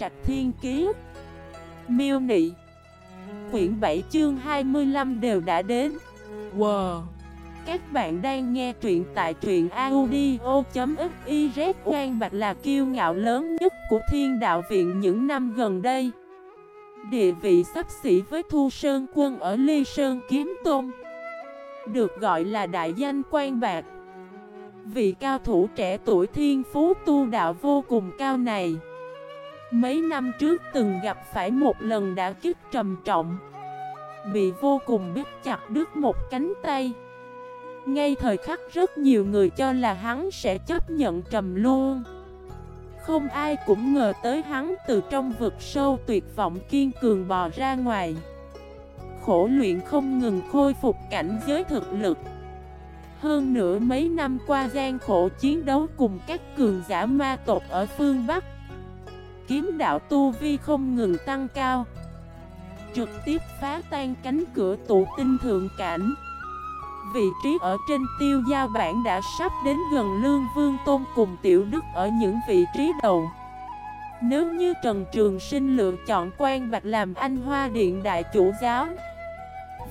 Trạch Thiên Kiế Miêu Nị. Quyển 7 chương 25 đều đã đến. Wow. Các bạn đang nghe truyện tại truyện audio.xyz Quang Bạch là kiêu ngạo lớn nhất của thiên đạo viện những năm gần đây. Địa vị sắp xỉ với Thu Sơn Quân ở Ly Sơn Kiếm Tôn Được gọi là đại danh quan bạc. Vị cao thủ trẻ tuổi thiên phú tu đạo vô cùng cao này. Mấy năm trước từng gặp phải một lần đã kích trầm trọng. Bị vô cùng biết chặt đứt một cánh tay. Ngay thời khắc rất nhiều người cho là hắn sẽ chấp nhận trầm luôn Không ai cũng ngờ tới hắn từ trong vực sâu tuyệt vọng kiên cường bò ra ngoài. Khổ luyện không ngừng khôi phục cảnh giới thực lực. Hơn nữa mấy năm qua gian khổ chiến đấu cùng các cường giả ma tộc ở phương Bắc Kiếm đạo Tu Vi không ngừng tăng cao. Trực tiếp phá tan cánh cửa tụ tinh thượng cảnh. Vị trí ở trên tiêu giao bản đã sắp đến gần Lương Vương Tôn cùng Tiểu Đức ở những vị trí đầu. Nếu như Trần Trường Sinh lựa chọn quan bạch làm anh Hoa Điện Đại Chủ Giáo,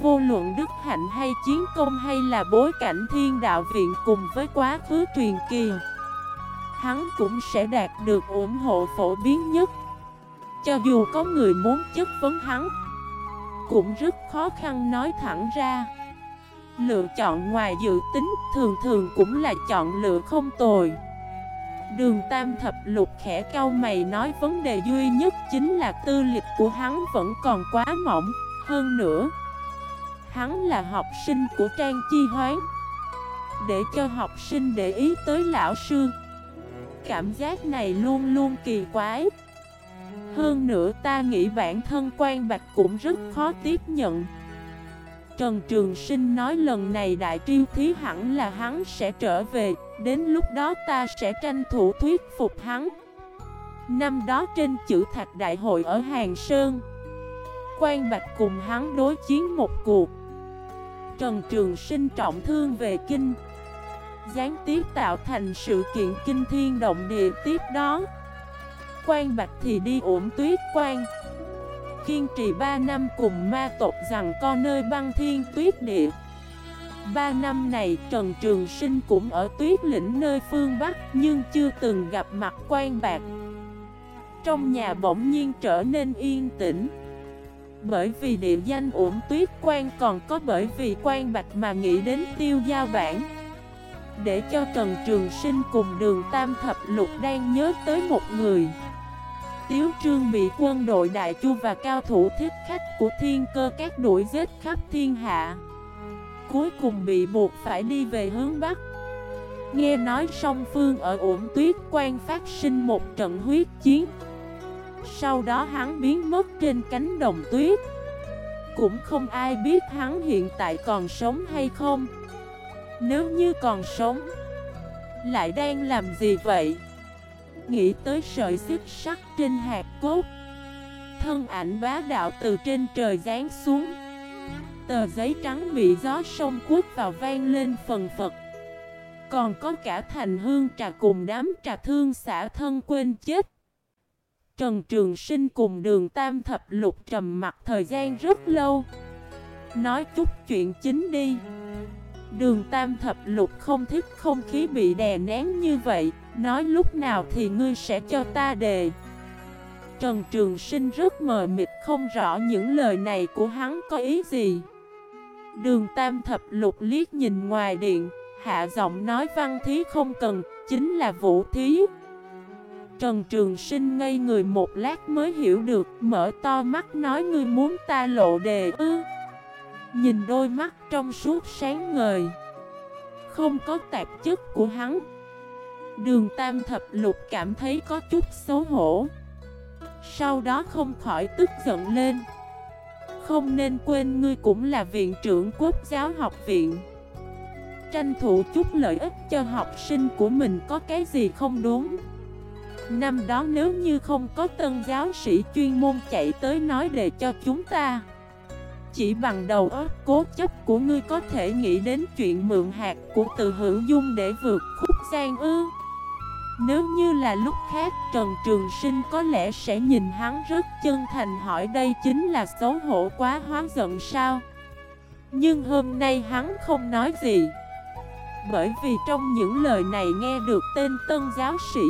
Vô luận đức hạnh hay chiến công hay là bối cảnh thiên đạo viện cùng với quá khứ truyền kỳ Hắn cũng sẽ đạt được ủng hộ phổ biến nhất. Cho dù có người muốn chất vấn hắn, Cũng rất khó khăn nói thẳng ra. Lựa chọn ngoài dự tính thường thường cũng là chọn lựa không tồi. Đường Tam Thập Lục khẽ cao mày nói vấn đề duy nhất chính là tư lịch của hắn vẫn còn quá mỏng. Hơn nữa, Hắn là học sinh của Trang Chi Hoán. Để cho học sinh để ý tới lão sư Cảm giác này luôn luôn kỳ quái. Hơn nữa ta nghĩ bản thân quan bạch cũng rất khó tiếp nhận. Trần Trường Sinh nói lần này đại triêu thí hẳn là hắn sẽ trở về, Đến lúc đó ta sẽ tranh thủ thuyết phục hắn. Năm đó trên chữ thạch đại hội ở Hàng Sơn, Quan Bạch cùng hắn đối chiến một cuộc. Trần Trường Sinh trọng thương về kinh Gián tiếp tạo thành sự kiện kinh thiên động địa tiếp đó Quan Bạch thì đi ổn tuyết quan Kiên trì 3 năm cùng ma tộc rằng co nơi băng thiên tuyết địa. 3 năm này Trần Trường Sinh cũng ở tuyết lĩnh nơi phương Bắc Nhưng chưa từng gặp mặt quan bạc Trong nhà bỗng nhiên trở nên yên tĩnh. Bởi vì địa danh ổn tuyết quan còn có bởi vì quan bạch mà nghĩ đến tiêu giao bản. Để cho Trần Trường Sinh cùng đường Tam Thập Lục đang nhớ tới một người. Tiếu Trương bị quân đội Đại Chu và cao thủ thiết khách của thiên cơ các đuổi giết khắp thiên hạ. Cuối cùng bị buộc phải đi về hướng Bắc. Nghe nói song phương ở ổn tuyết quan phát sinh một trận huyết chiến. Sau đó hắn biến mất trên cánh đồng tuyết. Cũng không ai biết hắn hiện tại còn sống hay không. Nếu như còn sống, Lại đang làm gì vậy? Nghĩ tới sợi xích sắt trên hạt cốt. Thân ảnh bá đạo từ trên trời giáng xuống. Tờ giấy trắng bị gió sông cuốc vào vang lên phần phật. Còn có cả thành hương trà cùng đám trà thương xả thân quên chết. Trần Trường Sinh cùng đường Tam Thập Lục trầm mặt thời gian rất lâu. Nói chút chuyện chính đi. Đường Tam Thập Lục không thích không khí bị đè nén như vậy, Nói lúc nào thì ngươi sẽ cho ta đề. Trần Trường Sinh rất mờ mịt không rõ những lời này của hắn có ý gì. Đường Tam Thập Lục liếc nhìn ngoài điện, Hạ giọng nói văn thí không cần, Chính là vũ thí. Trần Trường Sinh ngây người một lát mới hiểu được, Mở to mắt nói ngươi muốn ta lộ đề ư? Nhìn đôi mắt trong suốt sáng ngời. Không có tạp chất của hắn. Đường Tam Thập Lục cảm thấy có chút xấu hổ. Sau đó không khỏi tức giận lên. Không nên quên ngươi cũng là viện trưởng quốc giáo học viện. Tranh thủ chút lợi ích cho học sinh của mình có cái gì không đúng. Năm đó nếu như không có tân giáo sĩ chuyên môn chạy tới nói đề cho chúng ta chỉ bằng đầu óc cố chấp của ngươi có thể nghĩ đến chuyện mượn hạt của từ hữu dung để vượt khúc gian ư? Nếu như là lúc khác, Trần Trường Sinh có lẽ sẽ nhìn hắn rất chân thành hỏi đây chính là xấu hổ quá hóa giận sao? Nhưng hôm nay hắn không nói gì. Bởi vì trong những lời này nghe được tên tân giáo sĩ.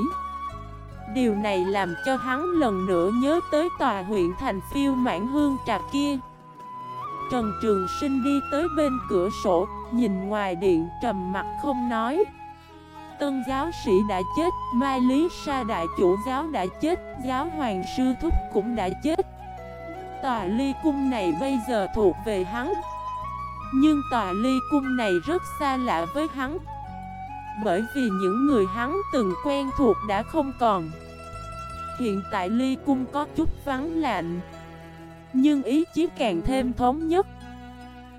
Điều này làm cho hắn lần nữa nhớ tới tòa huyện thành phiêu mãn hương trà kia. Trần Trường Sinh đi tới bên cửa sổ, nhìn ngoài điện trầm mặt không nói. Tân giáo sĩ đã chết, Mai Lý Sa đại chủ giáo đã chết, giáo hoàng sư thúc cũng đã chết. Tòa ly cung này bây giờ thuộc về hắn. Nhưng tòa ly cung này rất xa lạ với hắn. Bởi vì những người hắn từng quen thuộc đã không còn. Hiện tại ly cung có chút vắng lạnh. Nhưng ý chí càng thêm thống nhất.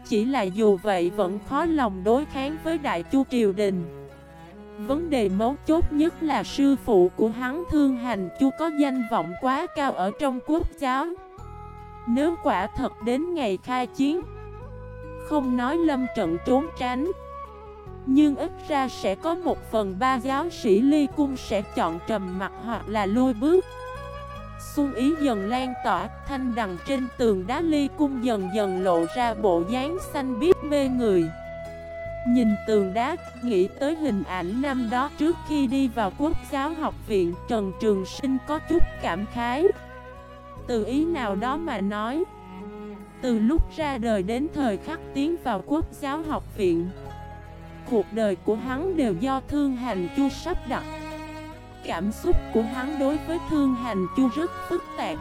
Chỉ là dù vậy vẫn khó lòng đối kháng với đại chu triều đình. Vấn đề mấu chốt nhất là sư phụ của hắn thương hành chu có danh vọng quá cao ở trong quốc giáo. Nếu quả thật đến ngày khai chiến, Không nói lâm trận trốn tránh, Nhưng ít ra sẽ có một phần ba giáo sĩ ly cung sẽ chọn trầm mặt hoặc là lôi bước. Xuân ý dần lan tỏa, thanh đằng trên tường đá ly cung dần dần lộ ra bộ dáng xanh biếc mê người. Nhìn tường đá, nghĩ tới hình ảnh năm đó trước khi đi vào quốc giáo học viện Trần Trường Sinh có chút cảm khái. Từ ý nào đó mà nói Từ lúc ra đời đến thời khắc tiến vào quốc giáo học viện Cuộc đời của hắn đều do thương hành chu sắp đặt. Cảm xúc của hắn đối với thương hành chu rất phức tạp.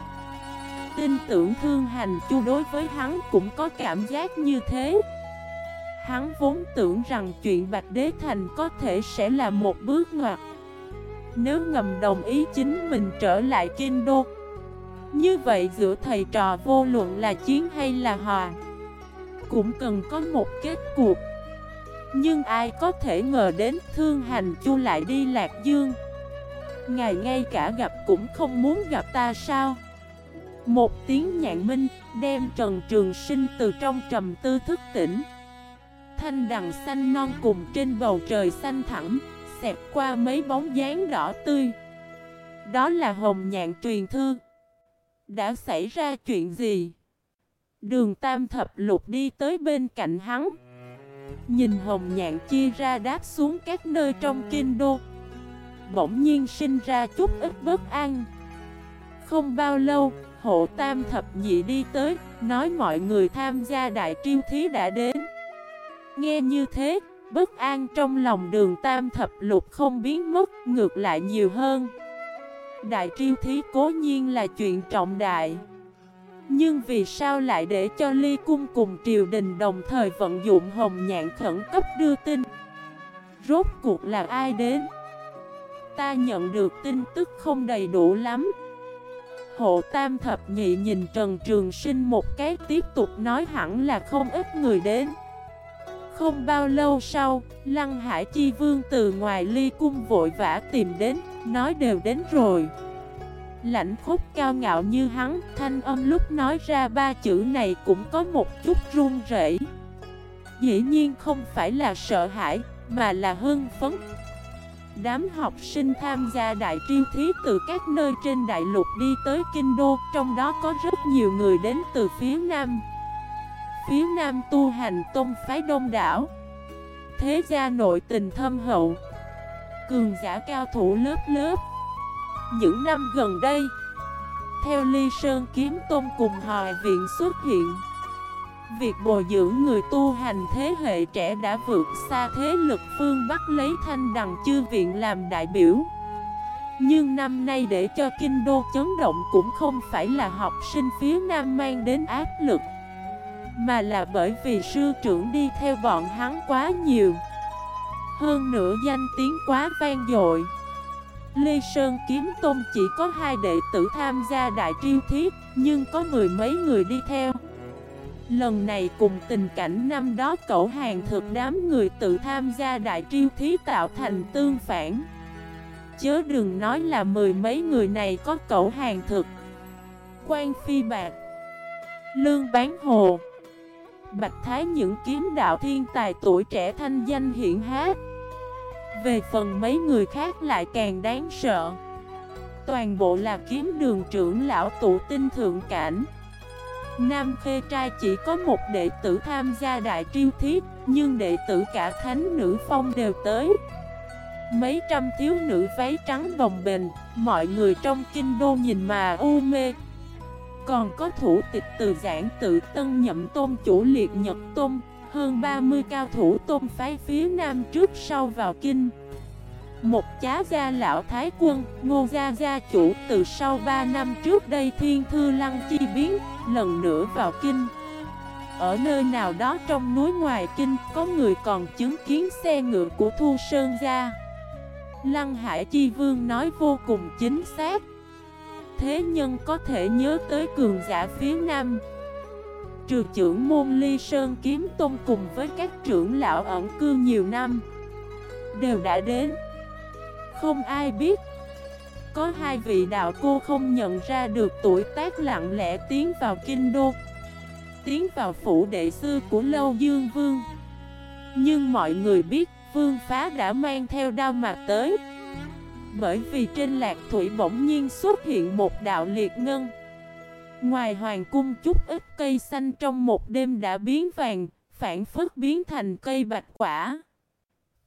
Tin tưởng thương hành chu đối với hắn cũng có cảm giác như thế. Hắn vốn tưởng rằng chuyện Bạch Đế Thành có thể sẽ là một bước ngoặt. Nếu ngầm đồng ý chính mình trở lại Kinh Đô, Như vậy giữa thầy trò vô luận là chiến hay là hòa, Cũng cần có một kết cuộc. Nhưng ai có thể ngờ đến thương hành chu lại đi Lạc Dương? Ngài ngay cả gặp cũng không muốn gặp ta sao? Một tiếng nhạn minh đem Trần Trường Sinh từ trong trầm tư thức tỉnh. Thanh đằng xanh non cùng trên bầu trời xanh thẳm Xẹp qua mấy bóng dáng đỏ tươi. Đó là hồng nhạn truyền thư. Đã xảy ra chuyện gì? Đường tam thập lục đi tới bên cạnh hắn. Nhìn hồng nhạn chia ra đáp xuống các nơi trong kinh đô. Bỗng nhiên sinh ra chút ít bất an Không bao lâu, hộ tam thập nhị đi tới Nói mọi người tham gia đại triêu thí đã đến Nghe như thế, bất an trong lòng đường tam thập lục không biến mất, ngược lại nhiều hơn. Đại triêu thí cố nhiên là chuyện trọng đại. Nhưng vì sao lại để cho ly cung cùng triều đình đồng thời vận dụng hồng nhạn khẩn cấp đưa tin? Rốt cuộc là ai đến? Ta nhận được tin tức không đầy đủ lắm. Hộ tam thập nhị nhìn Trần Trường Sinh một cái tiếp tục nói hẳn là không ít người đến. Không bao lâu sau, Lăng Hải Chi Vương từ ngoài ly cung vội vã tìm đến, nói đều đến rồi. Lãnh khúc cao ngạo như hắn, thanh âm lúc nói ra ba chữ này cũng có một chút run rẩy. Dĩ nhiên không phải là sợ hãi, mà là hưng phấn. Đám học sinh tham gia đại triêu thí từ các nơi trên đại lục đi tới Kinh Đô, trong đó có rất nhiều người đến từ phía Nam. Phía nam tu hành tôn phái đông đảo. Thế gia nội tình thâm hậu. Cường giả cao thủ lớp lớp. Những năm gần đây Theo Ly Sơn Kiếm Tôn cùng Hòa Viện xuất hiện. Việc bồi dưỡng người tu hành thế hệ trẻ đã vượt xa thế lực phương Bắc lấy thanh đằng chư viện làm đại biểu. Nhưng năm nay để cho kinh đô chấn động cũng không phải là học sinh phía Nam mang đến áp lực, mà là bởi vì sư trưởng đi theo bọn hắn quá nhiều. Hơn nữa danh tiếng quá vang dội. Lê Sơn Kiếm Tôn chỉ có hai đệ tử tham gia đại triêu thiết Nhưng có mười mấy người đi theo. Lần này cùng tình cảnh năm đó cậu hàng thực đám người tự tham gia đại triêu thí tạo thành tương phản. Chớ đừng nói là mười mấy người này có cậu hàng thực. Quan phi bạc, Lương bán hồ, Bạch Thái những kiếm đạo thiên tài tuổi trẻ thanh danh hiện hát Về phần mấy người khác lại càng đáng sợ. Toàn bộ là kiếm đường trưởng lão tụ tinh thượng cảnh. Nam Khê Trai chỉ có một đệ tử tham gia đại triêu thiết Nhưng đệ tử cả thánh nữ phong đều tới. Mấy trăm thiếu nữ váy trắng bồng bềnh, Mọi người trong kinh đô nhìn mà u mê. Còn có thủ tịch từ giảng tự tân nhậm tôn chủ liệt nhật tôn, Hơn 30 cao thủ tôn phái phía nam trước sau vào kinh một chá gia lão thái quân, ngô gia gia chủ từ sau 3 năm trước đây thiên thư lăng chi biến, lần nữa vào kinh. Ở nơi nào đó trong núi ngoài kinh, có người còn chứng kiến xe ngựa của Thu Sơn gia. Lăng Hải Chi Vương nói vô cùng chính xác. Thế nhân có thể nhớ tới cường giả phía Nam. Trừ trưởng môn Ly Sơn Kiếm Tôn cùng với các trưởng lão ẩn cư nhiều năm Đều đã đến không ai biết. Có hai vị đạo cô không nhận ra được tuổi tác lặng lẽ tiến vào kinh đô, Tiến vào phủ đệ sư của Lâu Dương Vương. Nhưng mọi người biết, Vương Phá đã mang theo đao mặt tới. Bởi vì trên lạc thủy bỗng nhiên xuất hiện một đạo liệt ngân. Ngoài hoàng cung chút ít cây xanh trong một đêm đã biến vàng, Phản phức biến thành cây bạch quả